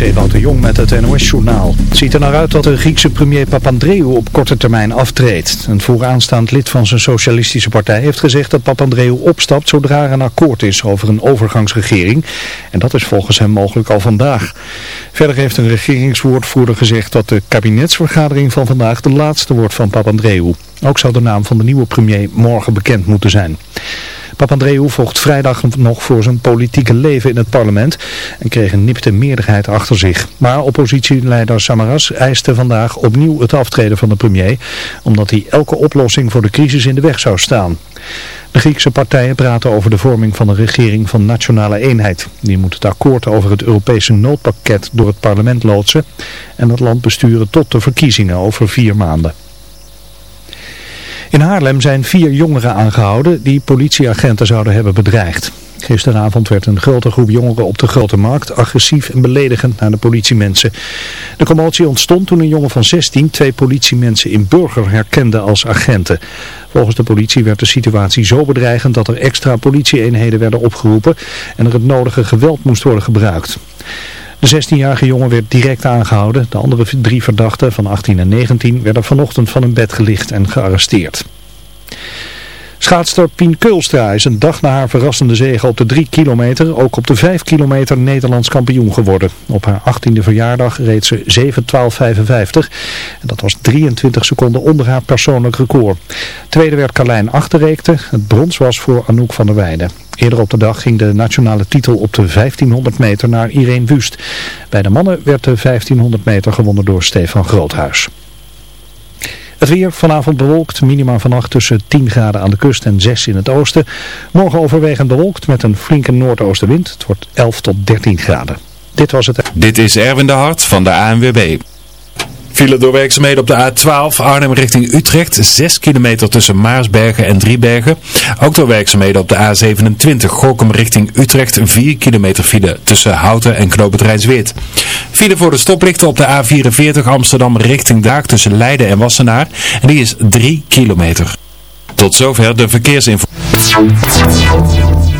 de Jong met het NOS-journaal. Het ziet er naar uit dat de Griekse premier Papandreou op korte termijn aftreedt. Een vooraanstaand lid van zijn socialistische partij heeft gezegd dat Papandreou opstapt zodra er een akkoord is over een overgangsregering. En dat is volgens hem mogelijk al vandaag. Verder heeft een regeringswoordvoerder gezegd dat de kabinetsvergadering van vandaag de laatste wordt van Papandreou. Ook zou de naam van de nieuwe premier morgen bekend moeten zijn. Papandreou vocht vrijdag nog voor zijn politieke leven in het parlement en kreeg een nipte meerderheid achter zich. Maar oppositieleider Samaras eiste vandaag opnieuw het aftreden van de premier, omdat hij elke oplossing voor de crisis in de weg zou staan. De Griekse partijen praten over de vorming van een regering van nationale eenheid. Die moet het akkoord over het Europese noodpakket door het parlement loodsen en het land besturen tot de verkiezingen over vier maanden. In Haarlem zijn vier jongeren aangehouden die politieagenten zouden hebben bedreigd. Gisteravond werd een grote groep jongeren op de Grote Markt agressief en beledigend naar de politiemensen. De commotie ontstond toen een jongen van 16 twee politiemensen in Burger herkende als agenten. Volgens de politie werd de situatie zo bedreigend dat er extra politieeenheden werden opgeroepen en er het nodige geweld moest worden gebruikt. De 16-jarige jongen werd direct aangehouden. De andere drie verdachten van 18 en 19 werden vanochtend van hun bed gelicht en gearresteerd. Schaatster Pien Keulstra is een dag na haar verrassende zege op de 3 kilometer ook op de 5 kilometer Nederlands kampioen geworden. Op haar 18e verjaardag reed ze 7.12.55 en dat was 23 seconden onder haar persoonlijk record. Tweede werd Carlijn Achterreekte, het brons was voor Anouk van der Weijden. Eerder op de dag ging de nationale titel op de 1500 meter naar Irene Wust. Bij de mannen werd de 1500 meter gewonnen door Stefan Groothuis. Het weer vanavond bewolkt, minima vannacht tussen 10 graden aan de kust en 6 in het oosten. Morgen overwegend bewolkt met een flinke noordoostenwind. Het wordt 11 tot 13 graden. Dit was het. Dit is Erwin de Hart van de ANWB. File door werkzaamheden op de A12 Arnhem richting Utrecht. 6 kilometer tussen Maarsbergen en Driebergen. Ook door werkzaamheden op de A27 Gorkum richting Utrecht. 4 kilometer file tussen Houten en Knoopend. File voor de stoplichten op de A44 Amsterdam richting Daak tussen Leiden en Wassenaar. En die is 3 kilometer. Tot zover de verkeersinformatie.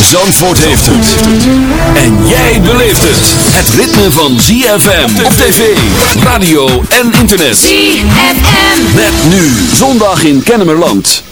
Zandvoort heeft het. En jij beleeft het. Het ritme van ZFM op tv, radio en internet. ZFM. Met nu zondag in Kennemerland.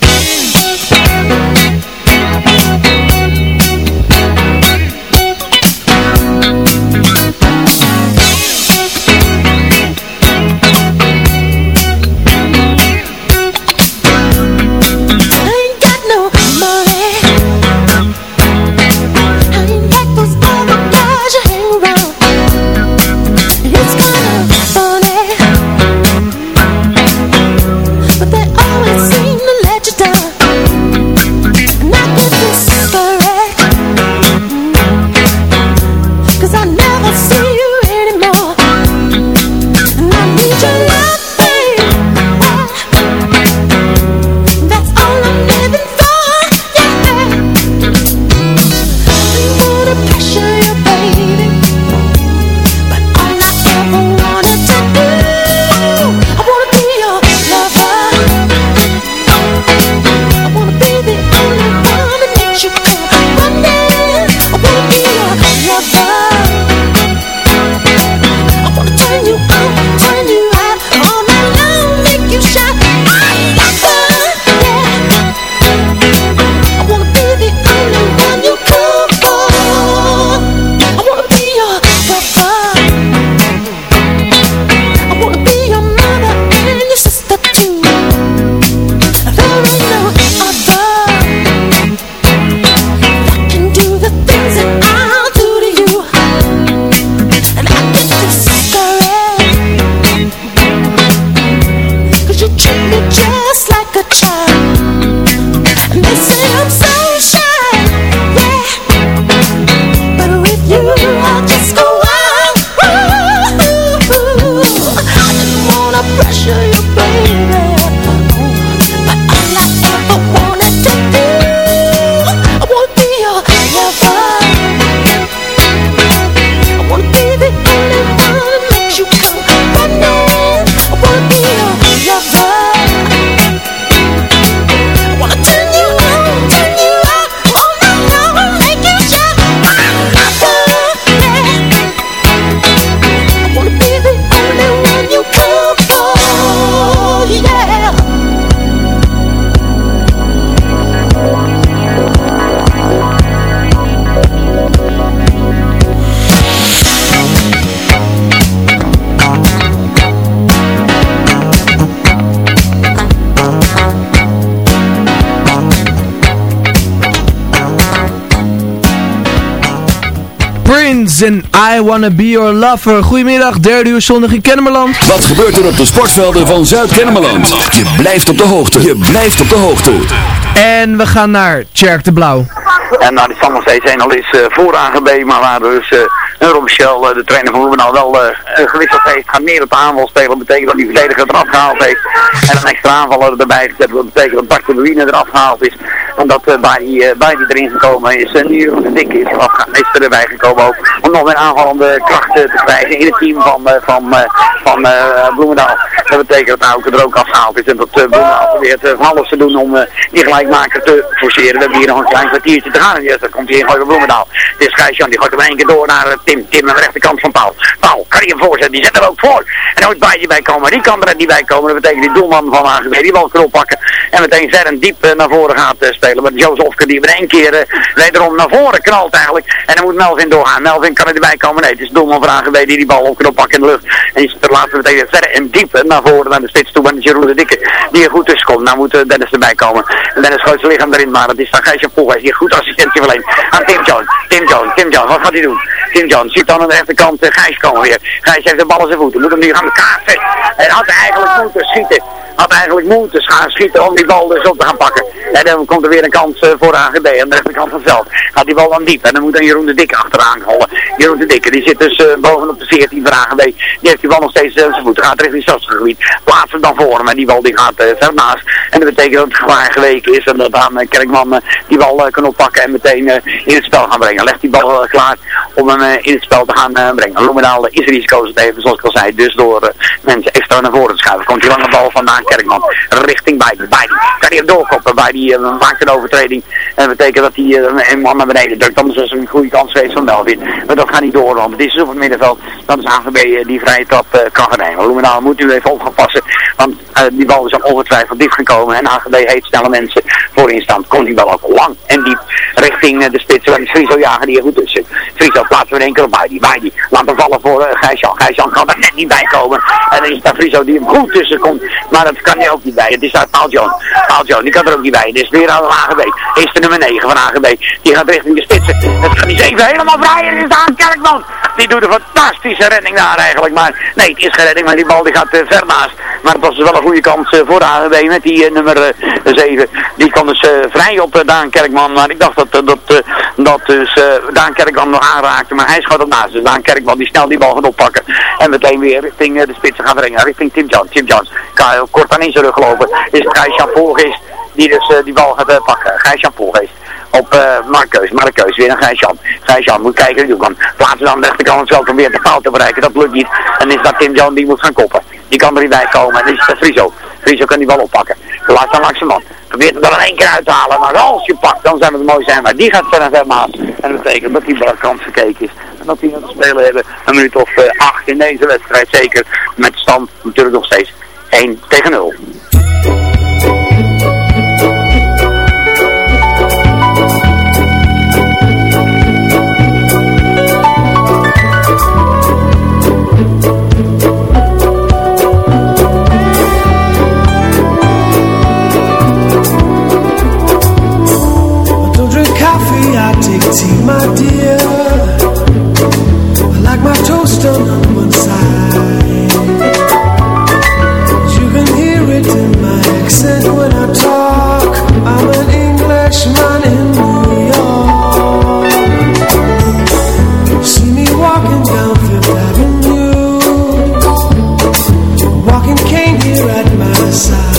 En I Wanna Be Your Lover. Goedemiddag, derde uur zondag in Kennemerland. Wat gebeurt er op de sportvelden van Zuid-Kennemerland? Je blijft op de hoogte. Je blijft op de hoogte. En we gaan naar Tjerk de Blauw. En nou, die stand nog steeds 1 al is uh, voor AGB, maar waar dus uh, Michel, uh, de trainer van Roemenal, wel gewisseld heeft, gaat meer op de aanval spelen. Dat betekent dat die verdediger eraf gehaald heeft. En een extra aanvaller erbij gezet. Dat betekent dat Bart de Louine eraf gehaald is. Omdat uh, bij, die, uh, bij die erin gekomen is. En nu de dikke is, is er erbij gekomen ook. Om nog meer aanvallende krachten te krijgen in het team van, van, van Bloemendaal. Dat betekent dat Auken er ook afgehaald is. En dat Bloemendaal probeert van alles te doen om die gelijkmaker te forceren. We hebben hier nog een klein kwartiertje te gaan. En dan komt hij in Bloemendaal. Dit is Gijsjan, die gooit hem één keer door naar Tim. Tim aan de rechterkant van Paul. Paul, kan je hem? Die zet er ook voor. En ooit bij die bij komen. Die kan er niet bij komen. Dat betekent die doelman van AGB. Die bal kan oppakken. En meteen Zern diep naar voren gaat spelen. Met Jozefke die in één keer wederom naar voren knalt eigenlijk. En dan moet Melvin doorgaan. Melvin kan er niet bij komen. Nee, het is doelman van AGB die die bal op kan oppakken in de lucht. En die zit laatste meteen verder en diep naar voren naar de spits toe. De Jeroen de Dikke die er goed tussen komt. Nou moet Dennis erbij komen. En Dennis gooit zijn lichaam erin. Maar het is dan Gijsje Poelwijs die goed assistentie verleent aan Tim Jones. Tim Jones, Tim Jones, wat gaat hij doen? Tim Jones ziet dan aan de rechterkant uh, Gijs komen weer. Gijs heeft de bal in zijn voeten. Moet hem nu gaan de kaart En had eigenlijk moeten schieten had eigenlijk moeten gaan schieten om die bal dus op te gaan pakken. En dan komt er weer een kans uh, voor AGB aan de rechterkant van het veld. Gaat die bal dan diep en dan moet dan Jeroen de Dikke achteraan hollen. Jeroen de Dikke die zit dus uh, bovenop de 14 van AGB. Die heeft die bal nog steeds uh, zijn voeten. Gaat richting het gebied. Plaatst hem dan voor hem en die bal die gaat ver naast. En dat betekent dat het gevaar geweken is en dat aan Kerkman die bal kan oppakken en meteen in het spel gaan brengen. Legt die bal klaar om hem in het spel te gaan brengen. Loemendaal is risico's even zoals ik al zei. Dus door mensen extra naar voren te schuiven komt die lange bal vandaan Kerkman richting Biden. Biden kan hij hem doorkoppen. Bij die maakt een overtreding. En dat betekent dat hij een man naar beneden drukt. Dan is een goede kans geweest van Melvin. Maar dat gaat niet door, want het is dus op het middenveld. Dat is AGB uh, die vrije trap uh, kan gaan nemen. Lumenaal moet u even op passen. Want uh, die bal is al ongetwijfeld diep gekomen. En AGB heeft snelle mensen voorin staan. Komt die bal ook lang en diep richting de spits. Waar Friso jager die er goed tussen. Friso plaatsen we in één keer op bij die. Bij die. Laat hem vallen voor Gijsjan. Gijsjan kan er net niet bij komen. En dan is daar Friso die hem goed tussen komt. Maar dat kan hij ook niet bij. Het is daar Paul John. Paul John, die kan er ook niet bij. Dit is weer aan de AGB. Is de nummer 9 van AGB. Die gaat richting de spitsen. Niet even helemaal vrij. En is aan Kerkman. Die doet een fantastische redding daar eigenlijk. Maar nee, het is geen redding. Maar die bal die gaat uh, ver naast. Maar het was wel een goede kans uh, voor de met die uh, nummer 7. Die kwam dus vrij op Daan Kerkman. Maar ik dacht dat, dat, dat dus Daan Kerkman nog aanraakte. Maar hij schoot op naast. Dus Daan Kerkman die snel die bal gaat oppakken. En meteen weer richting de spitsen gaan brengen. Richting Tim Jones. Tim Jones kan kort aan in zijn rug gelopen. Is Gijs Jan die dus die bal gaat pakken. Gijs Jan Poelgeest op uh, Markeus. Markeus, weer een Gijs-Jan. Gijs-Jan moet kijken hoe kan. Plaatsen dan de rechterkant om weer de fout te bereiken. Dat lukt niet. En is dat Tim Jan die moet gaan koppen. Die kan er niet bij komen. En dan is het Friso. Friso kan die bal oppakken. Laat dan langs de man. Probeert hem dan in één keer uit te halen. Maar als je pakt, dan zijn we het mooi zijn. Maar die gaat ver en ver maas. En dat betekent dat die kans gekeken is. En dat die aan het spelen hebben. Een minuut of uh, acht in deze wedstrijd. Zeker met stand natuurlijk nog steeds 1 tegen 0. tea, my dear. I like my toast on one side. You can hear it in my accent when I talk. I'm an Englishman in New York. See me walking down Fifth Avenue, walking cane here at my side.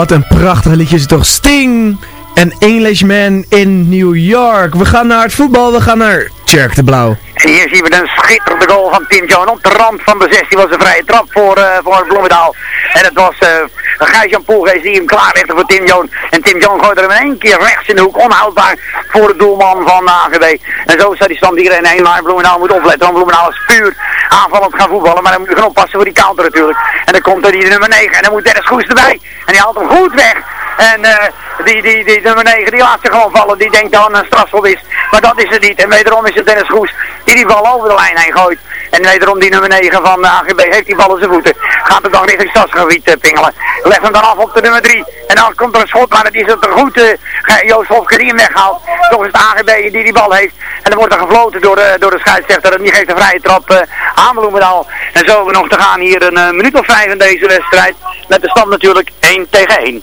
Wat een prachtig liedje is het toch. Sting en Englishman in New York. We gaan naar het voetbal, we gaan naar Tjerk de Blauw. Hier zien we een schitterende goal van Tim Jones. Op de rand van de 16 was een vrije trap voor, eh voor Bloemendaal. En het was uh, Gijs-Jan Poelgeest die hem klaarlegde voor Tim Jones. En Tim Jones gooide hem in één keer rechts in de hoek. Onhoudbaar voor de doelman van de AGB. En zo staat die stand hier in één. Maar Bloemendaal moet opletten. Want Bloemendaal is puur aanvallend gaan voetballen. Maar dan moet je gaan oppassen voor die counter natuurlijk. En dan komt er die nummer 9. En dan moet Dennis Goes erbij. En die haalt hem goed weg. En uh, die, die, die nummer 9 die laat zich gewoon vallen. Die denkt dat een strafschop is. Maar dat is het niet. En wederom is het Dennis Goes die die bal over de lijn heen gooit. En wederom die nummer 9 van de AGB heeft die bal in zijn voeten. Gaat het dan richting stadsgebied uh, pingelen. Legt hem dan af op de nummer 3. En dan komt er een schot, maar het is het goed. Uh, Joost Hofke die hem weghaalt. Toch is het AGB die die bal heeft. En dan wordt er gefloten door de, door de scheidsrechter. En die geeft een vrije trap uh, aan Bloemendaal. En zo hebben we nog te gaan hier een minuut of vijf in deze wedstrijd. Met de stand natuurlijk 1 tegen 1.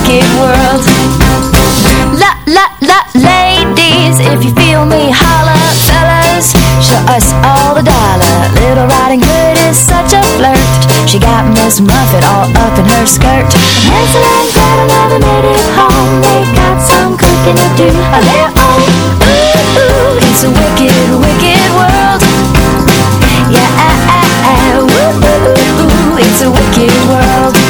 wicked world. La, la, la, ladies, if you feel me, holla, fellas. Show us all the dollar. Little Riding Hood is such a flirt. She got Miss Muffet all up in her skirt. Hansel and Gretel never made it home. They got some cooking to do their own. Ooh, ooh, it's a wicked, wicked world. Yeah, ooh, ooh, ooh, it's a wicked world.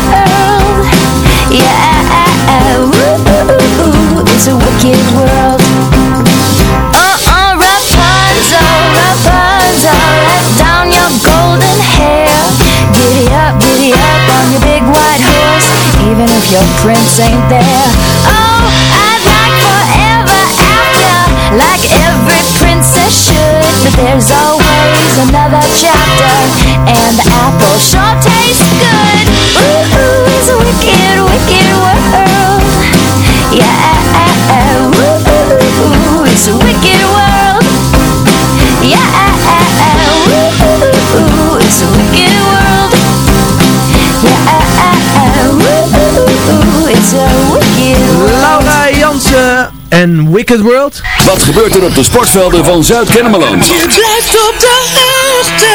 Yeah, it's a wicked world. Uh-uh, Rapunzel, Rapunzel, let down your golden hair. Giddy up, giddy up on your big white horse, even if your prince ain't there. Oh, I'd like forever after, like every princess should. But there's always another chapter, and the apple sure tastes en Wicked World. Wat gebeurt er op de sportvelden van Zuid-Kennemerland? Je blijft op de hoogte.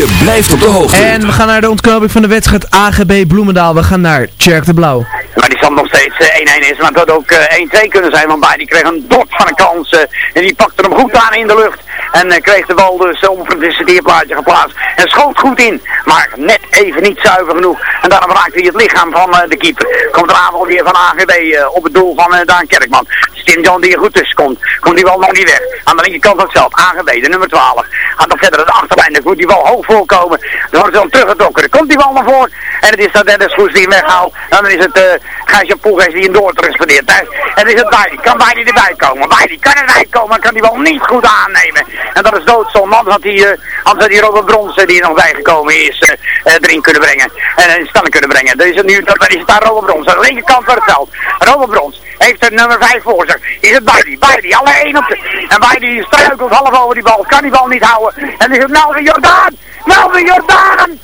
Je blijft op de hoogte. En we gaan naar de ontknoping van de wedstrijd AGB Bloemendaal. We gaan naar Tjerk de Blauw. Maar die stand nog steeds eh, 1-1 is, maar het had ook eh, 1-2 kunnen zijn, want die kreeg een dot van een kans eh, en die pakte hem goed aan in de lucht. En eh, kreeg de bal dus om op het citeerplaatje geplaatst. En schoot goed in, maar net even niet zuiver genoeg. En daarom raakte hij het lichaam van eh, de keeper. Komt de aanval weer van AGB eh, op het doel van eh, Daan Kerkman. Tim John die er goed tussen komt. Komt die bal nog niet weg. Aan de linkerkant van veld. AGB, de nummer 12. Gaat nog verder de achterlijn. Dan moet die bal hoog voorkomen. Dan wordt dan teruggetrokken. Dan komt die bal naar voren. En het is dat Dennis Goes die hem weghaalt. En dan is het uh, Gijsje Poelgeest die hem doortransporteert. En het is het Beidi. Kan Beidi erbij komen? Beidi kan erbij komen. Kan die bal niet goed aannemen. En dat is doodzonde. Anders had die, uh, had die Robert Brons die er nog bijgekomen is uh, erin kunnen brengen. En in stand kunnen brengen. Het nu dan is daar Robert Brons. Aan de linkerkant van het veld. Robert Brons heeft er nummer 5 voor zich. Is het Beidi. Beidi. Alle één op de... En Beidi struikelt half over die bal. Kan die bal niet houden. En is het Melvin Jordaan. Melvin Jordaan!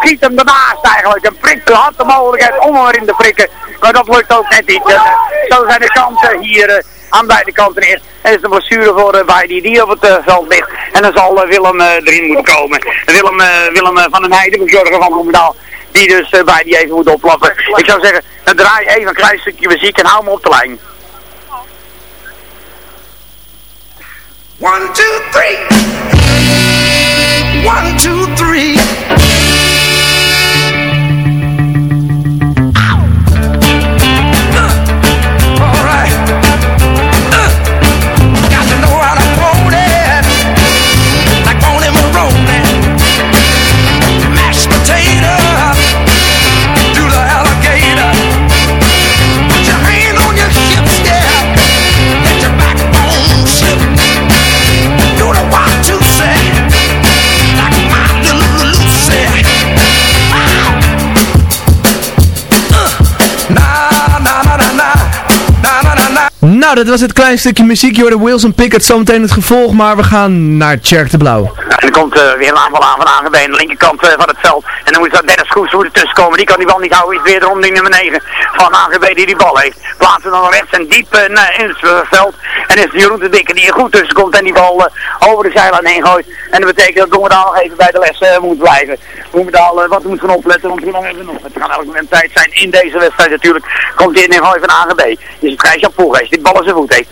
schiet hem daarnaast eigenlijk. Een prik had de mogelijkheid om erin te prikken. Maar dat lukt ook net niet. Zo zijn de kansen hier aan beide kanten eerst. En is de blessure voor uh, bij die, die op het uh, veld ligt. En dan zal Willem erin moeten komen. Willem, Willem van den Heijden, verzorger van Bloemendaal. Die dus bij die even moet oplappen. Ik zou zeggen, dan draai even een klein stukje muziek en hou me op de lijn. One, two, three. One, two, three. Nou, dat was het klein stukje muziek. Je hoorde Wilson Pickett zometeen het gevolg, maar we gaan naar Tjerk de Blauw. En dan komt uh, weer een aanval aan van aan de linkerkant uh, van het veld. En dan moet dat Dennis Goes er tussen komen. Die kan die bal niet houden. Is weer de ronding nummer 9 van AGB die die bal heeft. Plaatsen dan rechts en diep uh, in het veld. En is Jeroen de Dikke die er goed tussen komt en die bal eh, over de zijlijn heen gooit. En dat betekent dat Bloemendaal nog even bij de les eh, moet blijven. Bloemendaal wat moet gaan opletten, want hoe lang hebben we nog? Het kan elk moment tijd zijn in deze wedstrijd natuurlijk. Komt in gooi van AGB. Is het Gijs-Jan Poelgeest die bal in zijn voet heeft.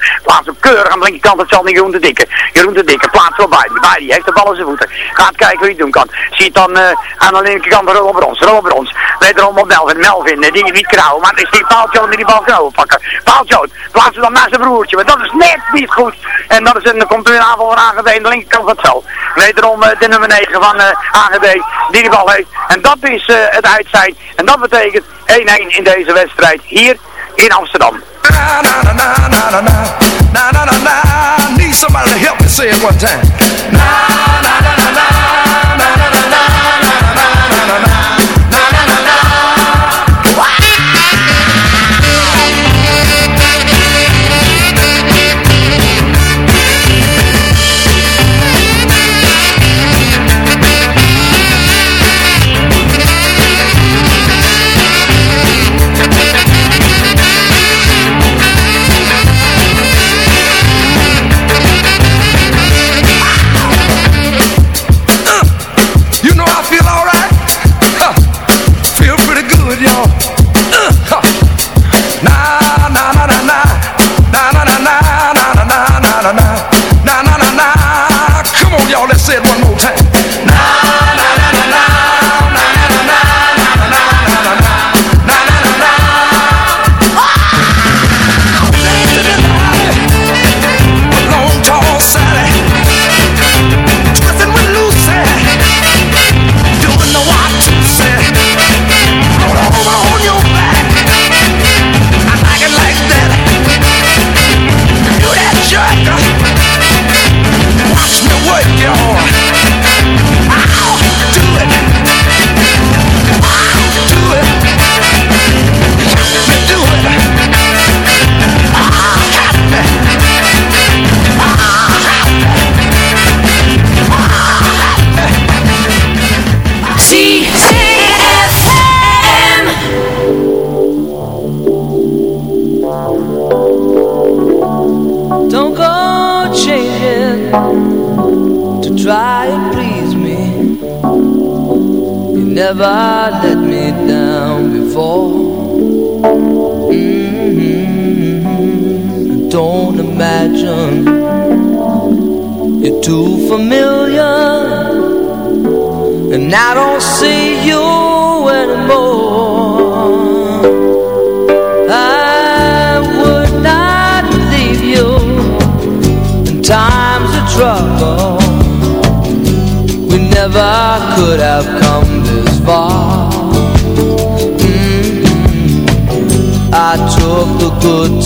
Keurig aan de linkerkant, dat zal niet Jeroen de Dikke. Jeroen de Dikke plaats wel bij. Bij die heeft de bal in zijn voeten. Gaat kijken hoe hij het doen kan. Ziet dan aan de linkerkant Robert Brons. Robert Brons. Wederom op Melvin. Melvin, die niet krauwen. Maar is die Paaltjoon die die bal kan pakken. Paaltjoon. Plaatsen dan naast zijn broertje. Maar dat is net niet goed. En dat is een, dan komt er een aanval van AGB aan de linkerkant van het veld. Wederom uh, de nummer 9 van uh, AGB die die bal heeft. En dat is uh, het uitzijn. En dat betekent 1-1 in deze wedstrijd hier in Amsterdam. Na, na, na, na, na, na, na, na, na, na. Need somebody to help me say it one time. Na, na, na, na, na.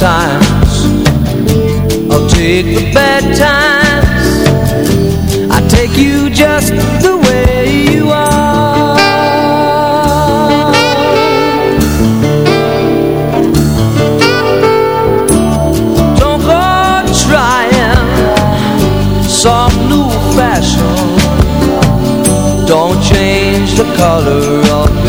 times I'll take the bad times. I take you just the way you are. Don't go trying some new fashion. Don't change the color of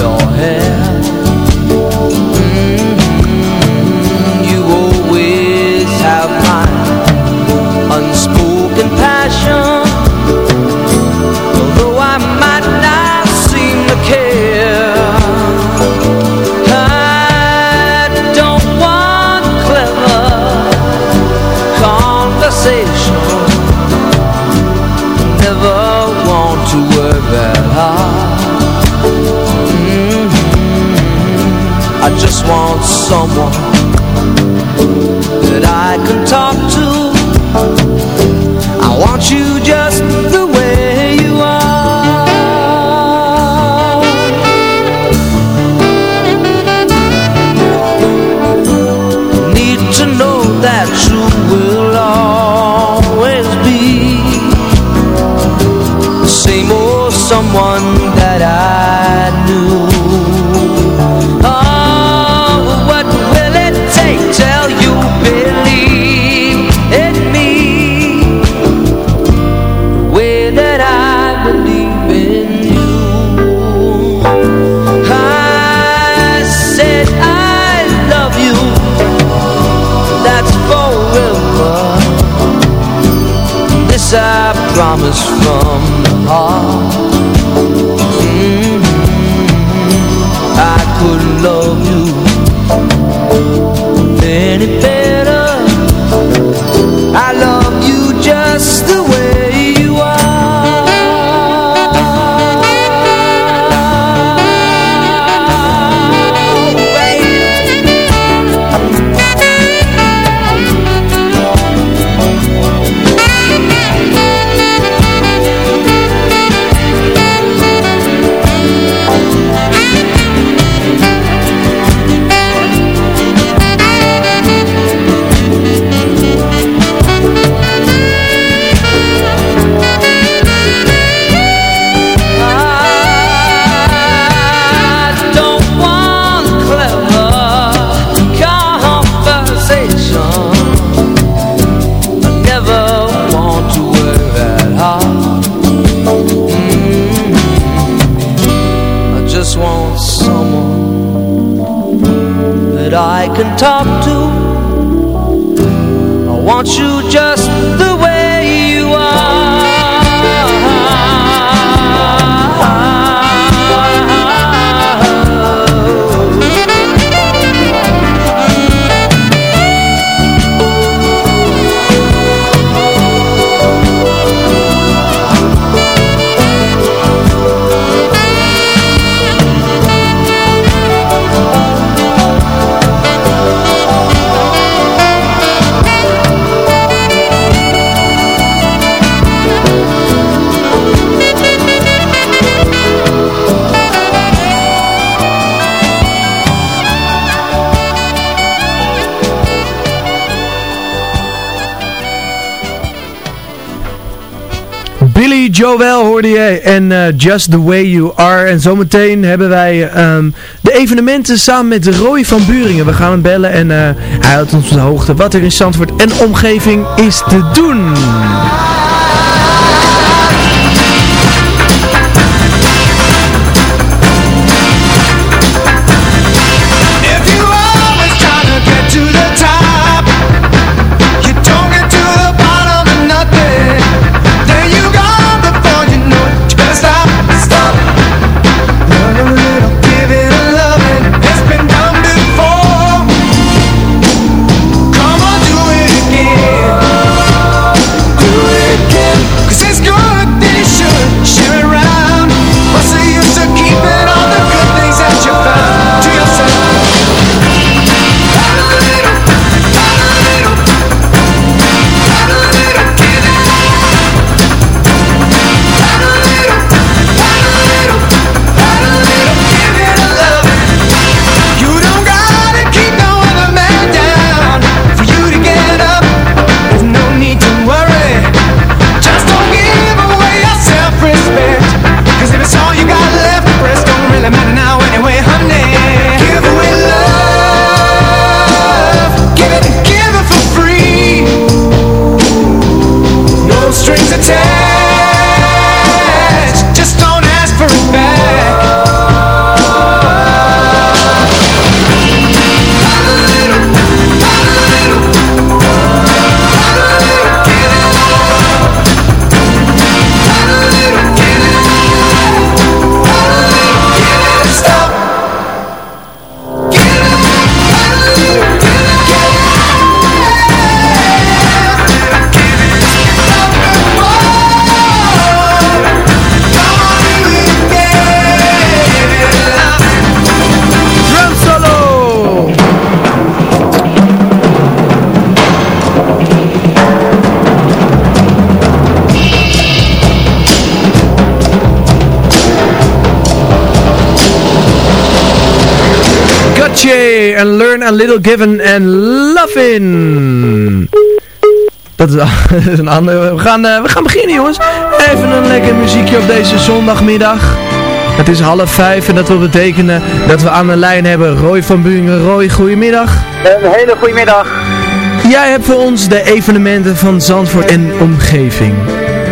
En eh, Just The Way You Are. En zometeen hebben wij ehm, de evenementen samen met Roy van Buringen. We gaan hem bellen en eh, hij houdt ons op de hoogte wat er in Zandvoort en omgeving is te doen. A little given and loving. Dat is, dat is een andere. We gaan, eh, we gaan beginnen jongens. Even een lekker muziekje op deze zondagmiddag. Het is half vijf en dat wil betekenen dat we aan de lijn hebben Roy van Buringen. Roy, goedemiddag. Een hele goede middag. Jij hebt voor ons de evenementen van Zandvoort en omgeving.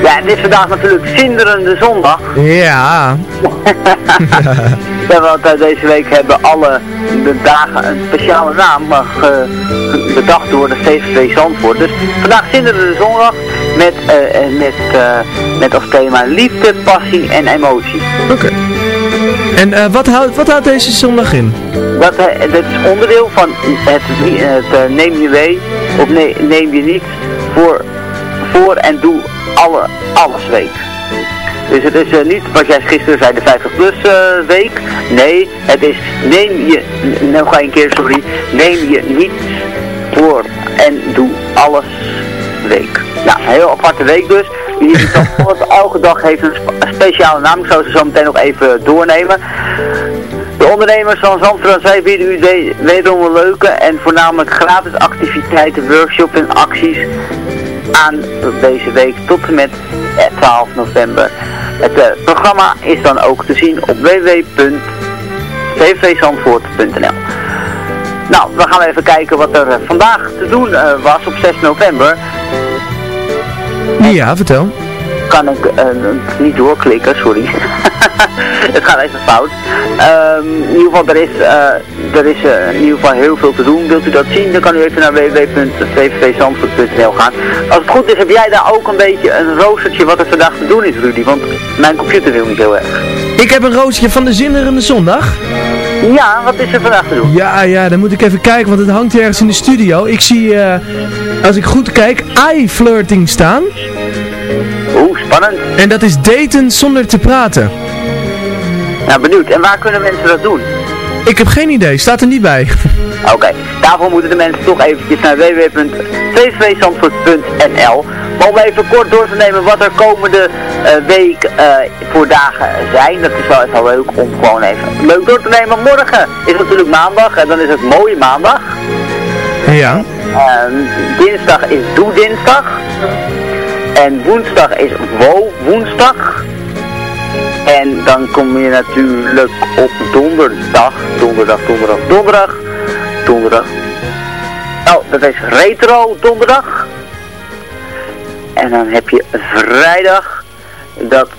Ja, het is vandaag natuurlijk Zinderende Zondag. Ja. Ja, want uh, deze week hebben alle de dagen een speciale naam uh, ge, bedacht door de VVV Zandvoort. Dus vandaag Zinderende Zondag met, uh, met, met als thema liefde, passie en emotie. Oké. Okay. En wat, houdt, wat houdt deze zondag in? Dat, dat is onderdeel van het, het neem je mee of nee, neem je niet voor, voor en doe alle, alles week. Dus het is uh, niet wat jij gisteren zei, de 50 plus uh, week. Nee, het is neem je, je een keer, sorry, neem je niet voor en doe alles week. Nou, heel aparte week dus. elke dag heeft een speciale naam. Ik zou ze zo meteen nog even doornemen. De ondernemers van Zandvoort zij bieden u wederom leuke en voornamelijk gratis activiteiten, workshops en acties aan deze week tot en met 12 november. Het uh, programma is dan ook te zien op www.vvzandvoort.nl Nou, we gaan even kijken wat er uh, vandaag te doen was op 6 november. Ja, vertel. Kan ik niet doorklikken, sorry. het gaat even fout. Um, in ieder geval, er is, er is in ieder geval heel veel te doen. Wilt u dat zien, dan kan u even naar www.vvzandvoort.nl gaan. Als het goed is, heb jij daar ook een beetje een roostertje wat er vandaag te doen is, Rudy. Want mijn computer wil niet heel erg. Ik heb een roostertje van de Zinderende Zondag. Ja, wat is er vandaag te doen? Ja, ja, dan moet ik even kijken, want het hangt ergens in de studio. Ik zie, uh, als ik goed kijk, eye-flirting staan. Spannend. En dat is daten zonder te praten. Nou, benieuwd. En waar kunnen mensen dat doen? Ik heb geen idee, staat er niet bij. Oké, okay. daarvoor moeten de mensen toch eventjes naar www.tvzandvoort.nl om even kort door te nemen wat er komende uh, week uh, voor dagen zijn. Dat is wel even leuk om gewoon even leuk door te nemen. Morgen is natuurlijk maandag en dan is het mooie maandag. Ja. Uh, dinsdag is Doe Dinsdag. En woensdag is Wo Woensdag. En dan kom je natuurlijk op donderdag, donderdag, donderdag, donderdag, donderdag. Oh, dat is retro donderdag. En dan heb je vrijdag, dat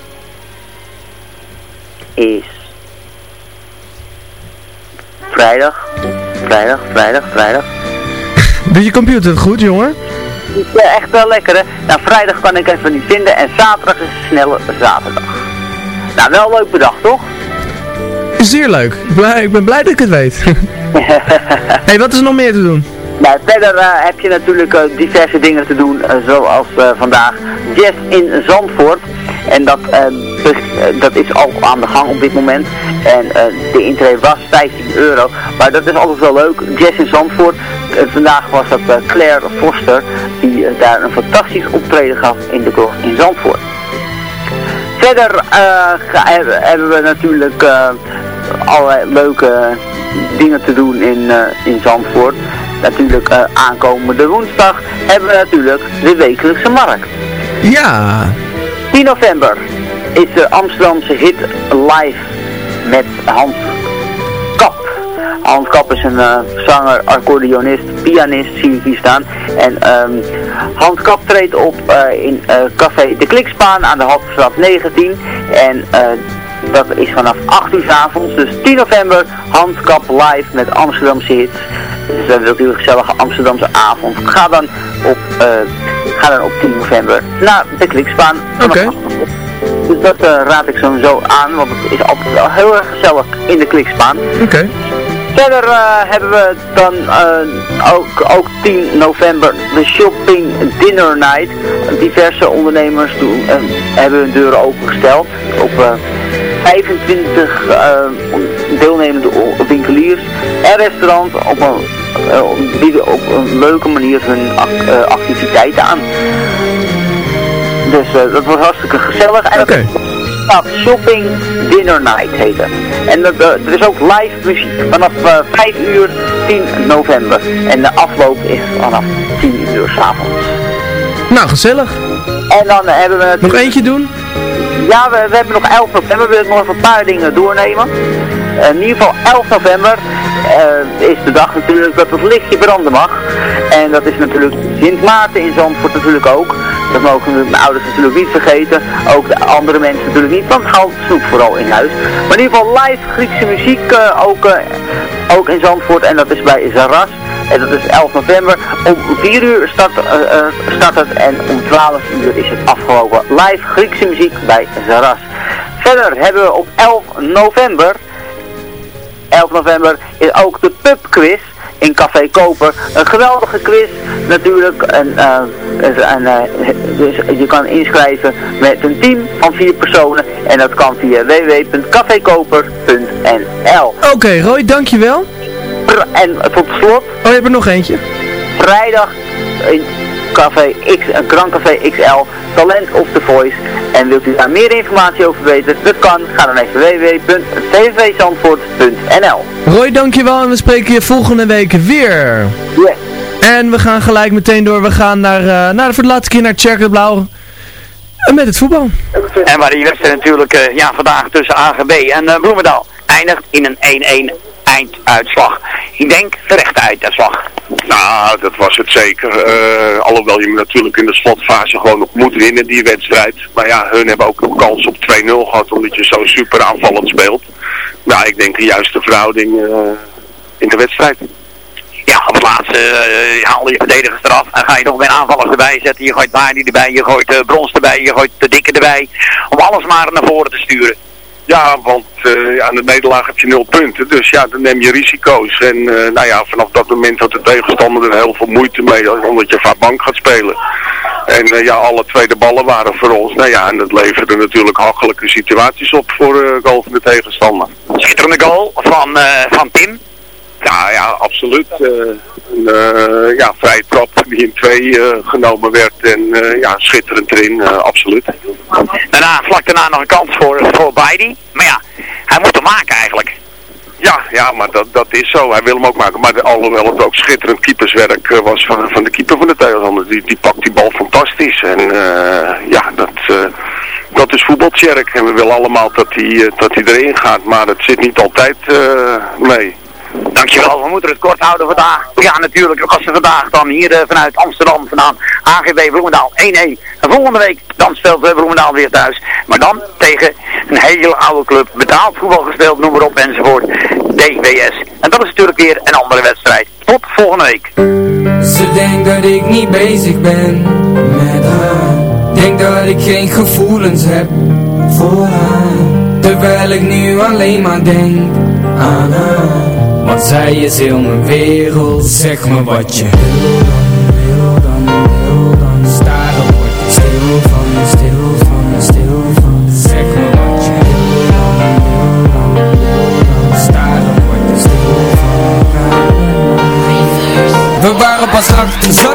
is vrijdag, vrijdag, vrijdag, vrijdag. Doe je computer goed, jongen? Ja, echt wel lekker, hè. Nou, vrijdag kan ik even niet vinden en zaterdag is een snelle zaterdag. Nou, wel leuk bedacht, toch? Zeer leuk. Ik ben blij dat ik het weet. hey, wat is er nog meer te doen? Nou, verder uh, heb je natuurlijk uh, diverse dingen te doen, uh, zoals vandaag Jazz in Zandvoort. En dat, dat is al aan de gang op dit moment. En de intree was 15 euro. Maar dat is altijd wel leuk. Jazz in Zandvoort. vandaag was dat Claire Foster, die daar een fantastisch optreden gaf in de krocht in Zandvoort. Verder uh, hebben we natuurlijk uh, allerlei leuke dingen te doen in, uh, in Zandvoort. Natuurlijk aankomende woensdag hebben we natuurlijk de wekelijkse markt. Ja. 10 november is de Amsterdamse hit live met Hans Kap. Hans Kap is een uh, zanger, accordeonist, pianist, zie ik hier staan. En um, Hans Kap treedt op uh, in uh, café De Klikspaan aan de Haltestraat 19. En dat is vanaf 8 uur avonds, dus 10 november, Hans Kap live met Amsterdamse hits. Dus dat is natuurlijk een gezellige Amsterdamse avond. Ga dan op, ga dan op 10 november naar De Klikspaan. Oké. Okay. Dus dat raad ik sowieso aan, want het is altijd wel heel erg gezellig in De Klikspaan. Oké. Okay. Verder uh, hebben we dan uh, ook, ook 10 november de Shopping Dinner Night. Diverse ondernemers doen, uh, hebben hun deuren opengesteld. Op 25 deelnemende winkeliers en restaurants op een, bieden op een leuke manier hun activiteiten aan. Dus dat wordt hartstikke gezellig. En okay. dat Shopping Dinner Night heten. En dat, uh, er is ook live muziek vanaf uh, 5 uur 10 november. En de afloop is vanaf 10 uur s'avonds. Nou, gezellig. En dan hebben we... Nog eentje doen? Ja, we, we hebben nog 11 november. We willen nog even een paar dingen doornemen. Uh, in ieder geval 11 november is de dag natuurlijk dat het lichtje branden mag. En dat is natuurlijk Sint Maarten in Zandvoort natuurlijk ook. Dat mogen de ouders natuurlijk niet vergeten. Ook de andere mensen natuurlijk niet. Want houd snoep vooral in huis. Maar in ieder geval live Griekse muziek uh, ook, uh, ook in Zandvoort. En dat is bij Zaras. En dat is 11 november. Om 4 uur start, start het en om 12 uur is het afgelopen. Live Griekse muziek bij Zaras. Verder hebben we op 11 november, 11 november is ook de pubquiz in Café Koper. Een geweldige quiz natuurlijk. En, uh, en, uh, dus je kan inschrijven met een team van vier personen. En dat kan via www.cafekoper.nl Oké okay, Roy, dankjewel. En tot slot. Oh, je hebt er nog eentje. Vrijdag in Café X, een Grand Café XL, Talent of the Voice. En wilt u daar meer informatie over weten? Dat kan. Ga dan even www.tvzandvoort.nl Roy, dankjewel en we spreken je volgende week weer. Yes. En we gaan gelijk meteen door. We gaan naar, uh, naar voor de laatste keer naar Tjerk Blauw. Met het voetbal. En waar die wedstrijd natuurlijk uh, ja, vandaag tussen AGB en uh, Bloemendaal eindigt in een 1-1 einduitslag. Ik denk terechte einduitslag. Nou, dat was het zeker. Uh, alhoewel je natuurlijk in de slotfase gewoon nog moet winnen, die wedstrijd. Maar ja, hun hebben ook nog kans op 2-0 gehad, omdat je zo super aanvallend speelt. Nou, ik denk de juiste verhouding uh, in de wedstrijd. Ja, op het laatste uh, haal je verdedigers eraf en ga je nog weer aanvallers erbij zetten. Je gooit Baardi erbij, je gooit uh, Brons erbij, je gooit de Dikke erbij. Om alles maar naar voren te sturen. Ja, want uh, aan de nederlaag heb je nul punten. Dus ja, dan neem je risico's. En uh, nou ja, vanaf dat moment had de tegenstander er heel veel moeite mee. Omdat je vaak bank gaat spelen. En uh, ja, alle tweede ballen waren voor ons. Nou ja, en dat leverde natuurlijk hachelijke situaties op voor uh, goal van de tegenstander. Schitterende goal van, van Tim. Ja, ja, absoluut. een ja, vrije trap die in twee genomen werd. En ja, schitterend erin, absoluut. Daarna, vlak daarna nog een kans voor, voor. Maar ja, hij moet hem maken eigenlijk. Ja, ja, maar dat, dat is zo. Hij wil hem ook maken. Maar de, alhoewel het ook schitterend keeperswerk was van, van de keeper van de tegenstander. Die, die pakt die bal fantastisch. En uh, ja, dat, uh, dat is voetbaltjerk. En we willen allemaal dat hij dat hij erin gaat. Maar het zit niet altijd mee. Dankjewel, we moeten het kort houden vandaag. Ja, natuurlijk was ze vandaag dan hier uh, vanuit Amsterdam vandaan. AGB Bloemendaal 1-1. En volgende week dan speelt uh, Bloemendaal weer thuis. Maar dan tegen een hele oude club. Betaald voetbal gespeeld, noem maar op enzovoort. DWS. En dat is natuurlijk weer een andere wedstrijd. Tot volgende week. Ze denkt dat ik niet bezig ben met haar. Denk dat ik geen gevoelens heb voor haar. Terwijl ik nu alleen maar denk aan haar. Want zij is heel mijn wereld Zeg me wat je wil dan, wil dan, wil dan. Staren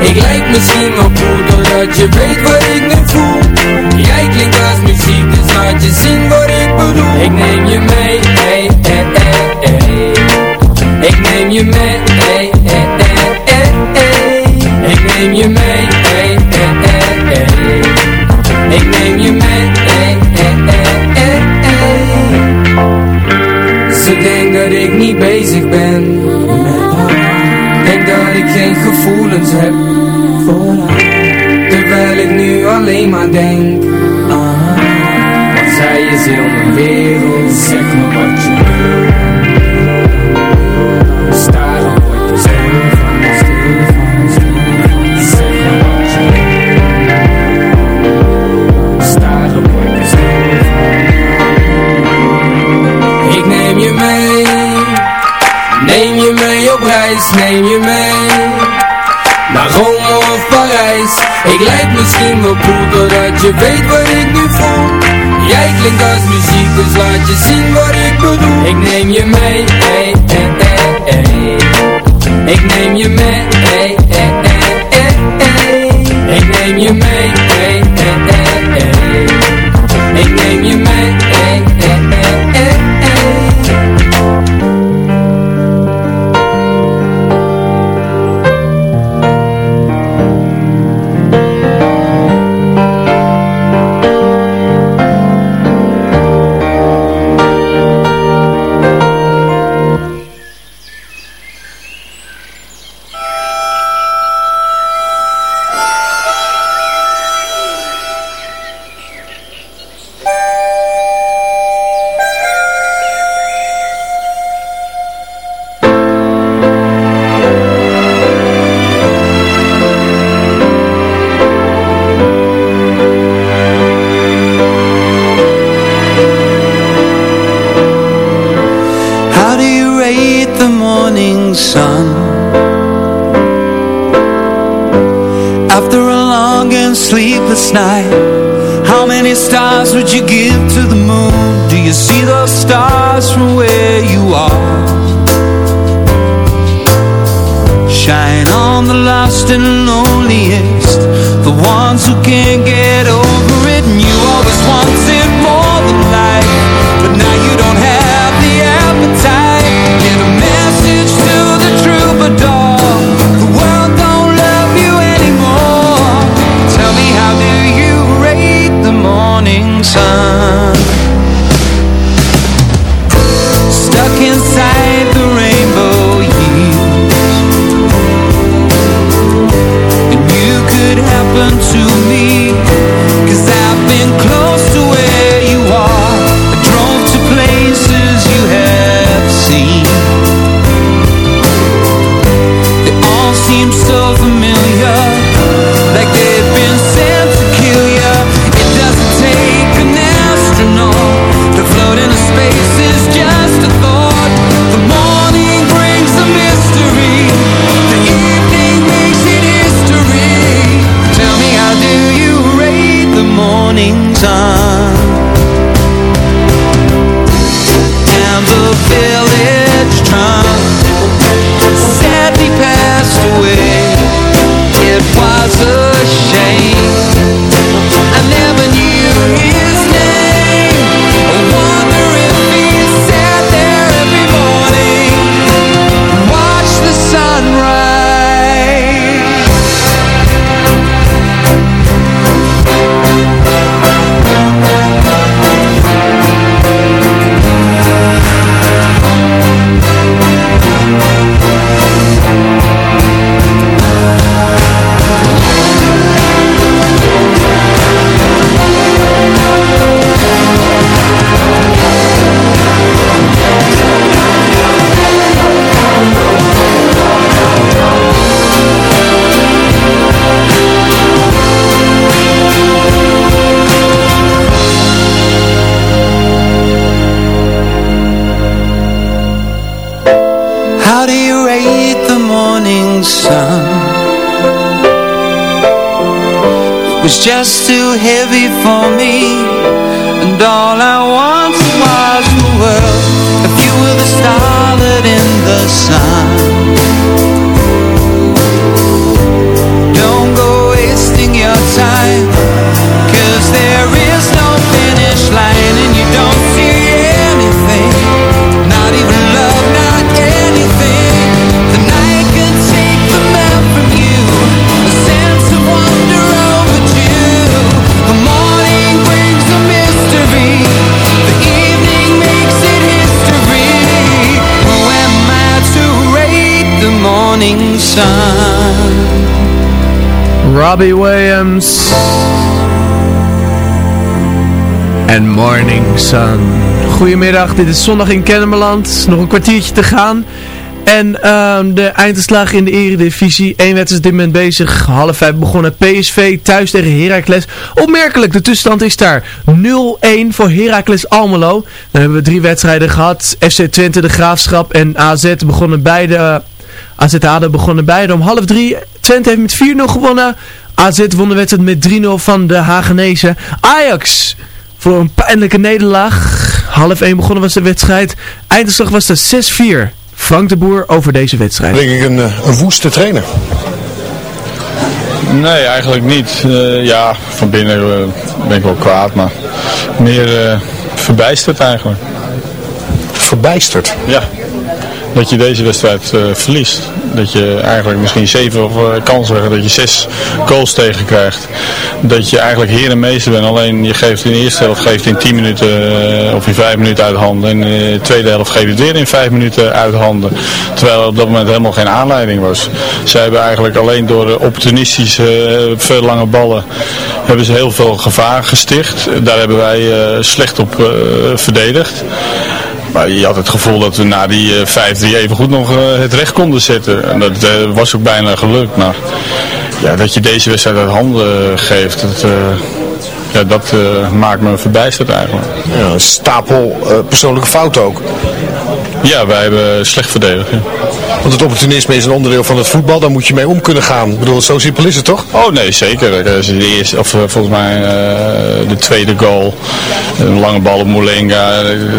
Ik lijk misschien wel cool Doordat je weet wat ik nu voel Jij klinkt als muziek Dus laat je zien wat ik bedoel Ik neem je mee hey, hey, hey, hey. Ik neem je mee hey, hey, hey, hey. Ik neem je mee hey, hey, hey, hey. Ik neem je mee hey, hey, hey, hey. Ze geen Gevoelens heb, oh nee. Terwijl ik nu alleen maar denk: aha, zij zei je zin in de wereld? Zeg me wat je wil. We staren op de zee van het stuur, van het stuur. Zeg me wat je wil. Op de. Ik neem je mee, neem je mee op reis, neem je mee. misschien wel cool Doordat je weet wat ik nu voel Jij klinkt als muziek, dus laat je zien wat ik bedoel Ik neem je mee. Ik neem je mee, hey, hey, ey. Ik neem je mee Robbie Williams. En Morning Sun. Goedemiddag, dit is zondag in Kennemerland. Nog een kwartiertje te gaan. En ehm, de einduitslag in de eredivisie. Eén wedstrijd is dit moment bezig. Half vijf begonnen. PSV thuis tegen Heracles. Opmerkelijk, de tussenstand is daar 0-1 voor Heracles Almelo. Dan hebben we drie wedstrijden gehad. FC Twente, De Graafschap en AZ begonnen beide... Uh, AZ Aden begonnen beide om half drie. Twente heeft met 4-0 gewonnen. AZ won de wedstrijd met 3-0 van de Hagenezen. Ajax voor een pijnlijke nederlaag. Half 1 begonnen was de wedstrijd. Eindslag was er 6-4. Frank de Boer over deze wedstrijd. Denk ik een, een woeste trainer. Nee, eigenlijk niet. Uh, ja, van binnen uh, ben ik wel kwaad, maar meer uh, verbijsterd eigenlijk. Verbijsterd? Ja. Dat je deze wedstrijd verliest. Dat je eigenlijk misschien zeven of kansen hebt, dat je zes goals tegen krijgt. Dat je eigenlijk heer en meester bent. Alleen je geeft in de eerste helft geeft in 10 minuten of in 5 minuten uit handen. En in de tweede helft geeft het weer in 5 minuten uit handen. Terwijl er op dat moment helemaal geen aanleiding was. Zij hebben eigenlijk alleen door opportunistische veel lange ballen hebben ze heel veel gevaar gesticht. Daar hebben wij slecht op verdedigd. Maar je had het gevoel dat we na die uh, 5-3 even goed nog uh, het recht konden zetten. En dat uh, was ook bijna gelukt. Maar ja, dat je deze wedstrijd uit handen geeft, dat, ja, dat maakt me verbijsterd eigenlijk. Ja, een stapel persoonlijke fouten ook. Ja, wij hebben slecht verdedigd. Ja. Want het opportunisme is een onderdeel van het voetbal, daar moet je mee om kunnen gaan. Ik bedoel, zo simpel is het toch? Oh nee, zeker. De eerste, of volgens mij uh, de tweede goal. Een lange bal op Molenga.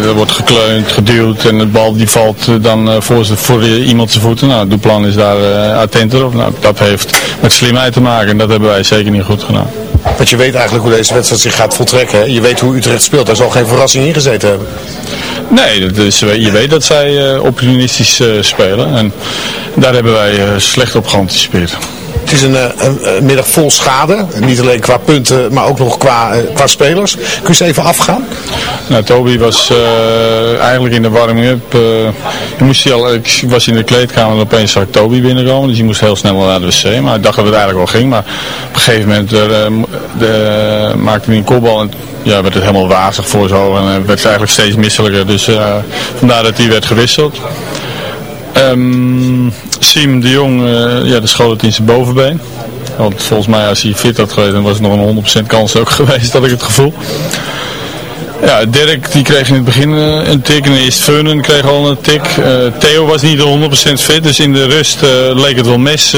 Er wordt gekleund, geduwd en de bal die valt dan voor, voor iemand zijn voeten. Nou, Duplan is daar attenter op. Nou, dat heeft met slimheid te maken en dat hebben wij zeker niet goed gedaan. Want je weet eigenlijk hoe deze wedstrijd zich gaat voltrekken. Je weet hoe Utrecht speelt. Daar zal geen verrassing in gezeten hebben. Nee, is, je weet dat zij uh, opportunistisch uh, spelen. En daar hebben wij slecht op geanticipeerd. Het is een, een, middag vol schade. Niet alleen qua punten, maar ook nog qua, qua spelers. Kun je eens even afgaan? Nou, Toby was eigenlijk in de warming-up. al, ik was in de kleedkamer en opeens zag ik Toby binnenkomen. Dus die moest heel snel naar de wc. Maar ik dacht dat het eigenlijk wel ging. Maar op een gegeven moment de, maakte hij een kopbal. En ja, werd het helemaal wazig voor zo en werd het eigenlijk steeds misselijker. Dus uh, vandaar dat hij werd gewisseld. Um, Siem de Jong, uh, ja, de schoot het in zijn bovenbeen. Want volgens mij als hij fit had geweest, dan was het nog een 100% kans ook geweest, had ik het gevoel. Ja, Dirk die kreeg in het begin uh, een tik en eerst Feunen kreeg al een tik. Uh, Theo was niet 100% fit, dus in de rust leek het wel mis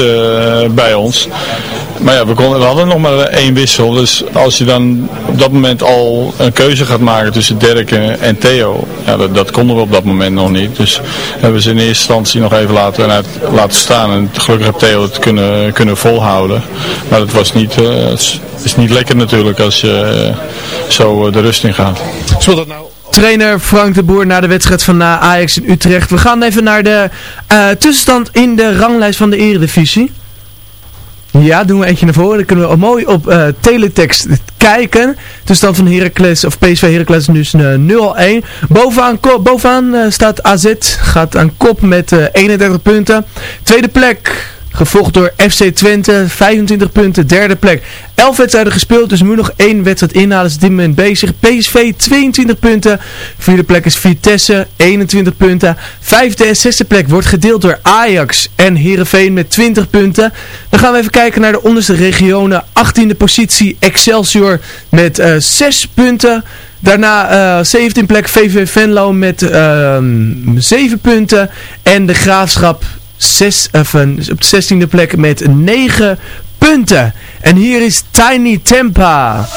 bij ons. Maar ja, we, konden, hadden nog maar één wissel. Dus als je dan op dat moment al een keuze gaat maken tussen Dirk en, Theo. Ja, dat, dat, konden we op dat moment nog niet. Dus hebben we ze in eerste instantie nog even laten, laten staan. En gelukkig heeft Theo het kunnen, kunnen volhouden. Maar het was niet, het is niet lekker natuurlijk als je uh, zo de rust in gaat. Speelt dat nou Trainer Frank de Boer naar de wedstrijd van Ajax in Utrecht. We gaan even naar de tussenstand in de ranglijst van de eredivisie. Ja, doen we eentje naar voren. Dan kunnen we mooi op uh, teletext kijken. Tussenstand van Heracles, of PSV Heracles nu is uh, 0-1. Bovenaan, bovenaan uh, staat AZ, gaat aan kop met 31 punten. Tweede plek Gevolgd door FC Twente, 25 punten, derde plek. 11 wedstrijden gespeeld, dus moet nog één wedstrijd inhalen. Is dit moment bezig. PSV 22 punten. Vierde plek is Vitesse, 21 punten. Vijfde en zesde plek wordt gedeeld door Ajax en Heerenveen met 20 punten. Dan gaan we even kijken naar de onderste regionen. 18e positie Excelsior met uh, 6 punten. Daarna uh, 17 plek VV Venlo met uh, 7 punten. En de Graafschap zes, of een, op de 16e plek met 9 punten. En hier is Tiny Tempa.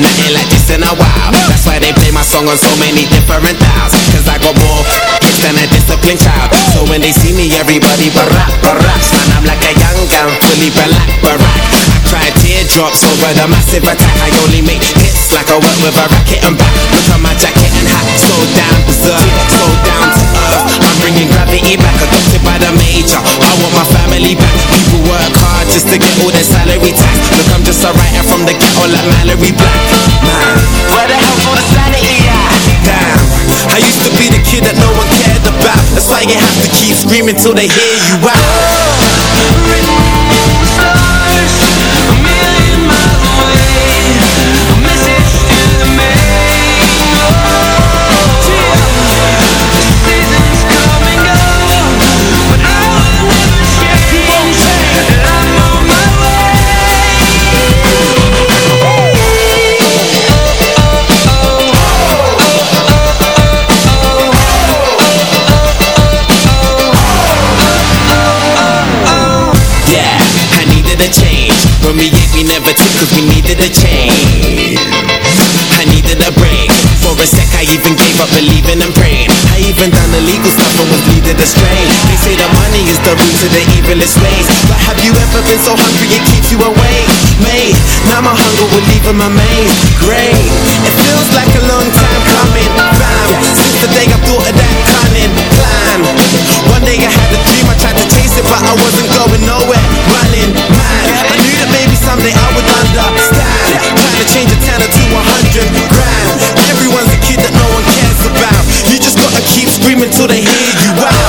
Nothing like this in a while. That's why they play my song on so many different dials. Cause I got more hits than a disciplined child. So when they see me everybody barack, barack. Man I'm like a young gun, fully black, barack. I cry teardrops over the massive attack. I only make Like I work with a racket and back. Look at my jacket and hat, so down berserk, so down to earth. I'm bringing gravity back, adopted by the major. I want my family back. People work hard just to get all their salary tax. Look, I'm just a writer from the ghetto like Mallory Black. Man, where the hell's all the sanity at? Damn, I used to be the kid that no one cared about. That's why you have to keep screaming till they hear you out. Cause we needed a change. I needed a break. For a sec, I even gave up believing and praying. I even done illegal stuff and was leading astray. They say the money is the root of the evilest ways. But have you ever been so hungry it keeps you awake? Mate, now my hunger will leave in my maze. Great, it feels like a long time coming. Fam, since the day I thought of that cunning plan. One day I had a dream, I tried to chase it, but I wasn't going nowhere. Running, man, I knew that maybe someday I would understand. Trying to change a tenner to a hundred grand. Everyone's a kid that no one cares about. You just gotta keep screaming till they hear you out.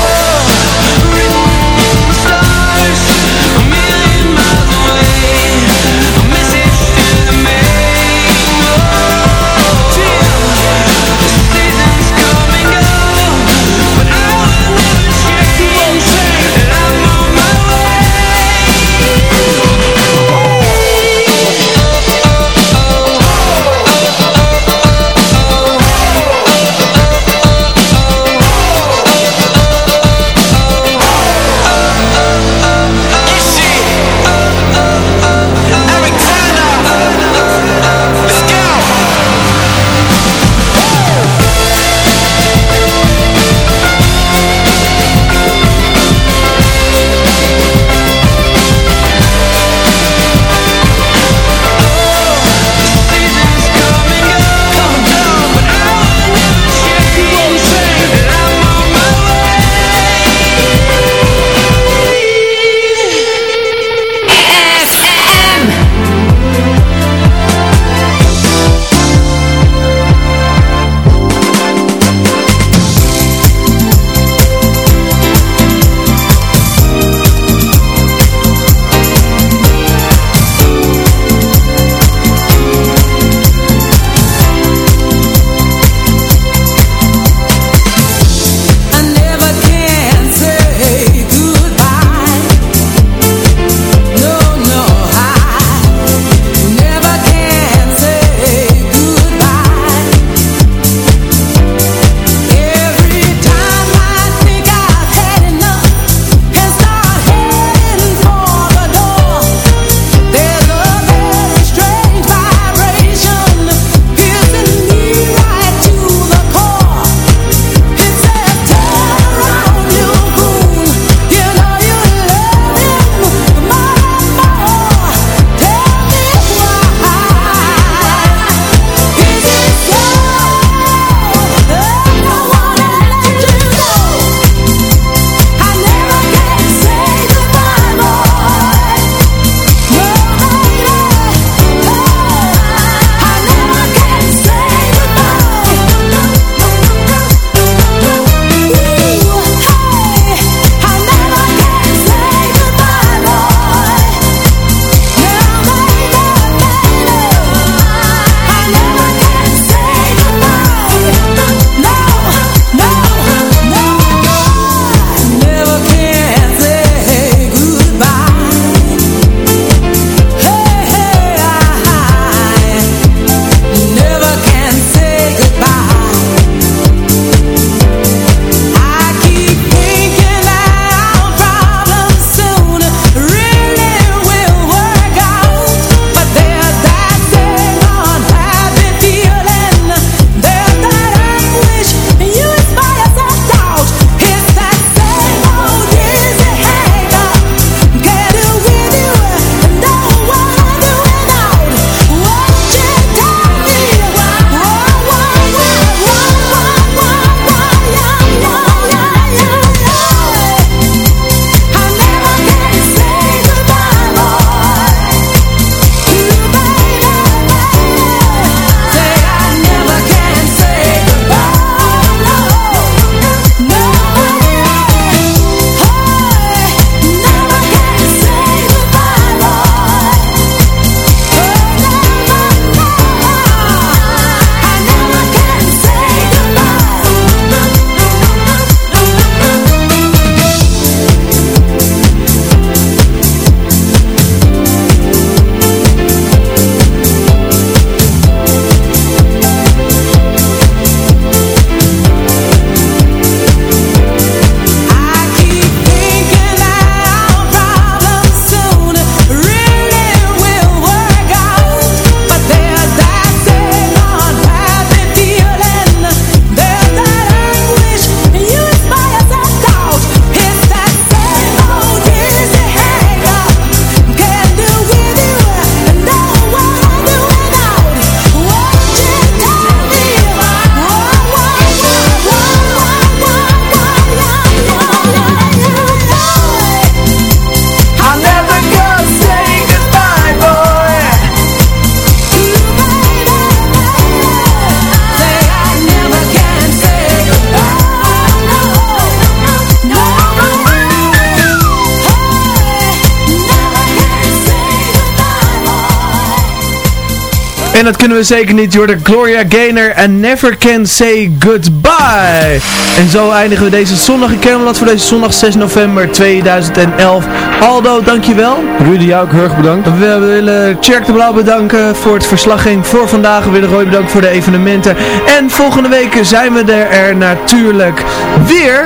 En dat kunnen we zeker niet. Jordan Gloria Gaynor en Never Can Say Goodbye. En zo eindigen we deze zondag in Kermeland voor deze zondag 6 november 2011. Aldo, dankjewel. Rudy, jou ook heel erg bedankt. We willen Tjerk de Blauw bedanken voor het verslagging voor vandaag. We willen Roy bedanken voor de evenementen. En volgende week zijn we er, er natuurlijk weer.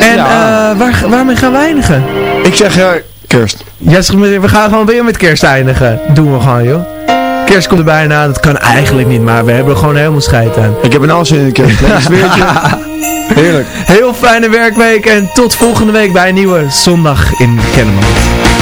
En Ja. eh, waar, waarmee gaan we eindigen? Ik zeg eh, kerst. Ja, zeg maar, we gaan gewoon weer met kerst eindigen. Doen we gewoon, joh. Kerst komt er bijna, dat kan eigenlijk niet, maar we hebben er gewoon helemaal scheid aan. Ik heb een alles in de kerst. Heerlijk. Heel fijne werkweek en tot volgende week bij een nieuwe zondag in Kennemerland.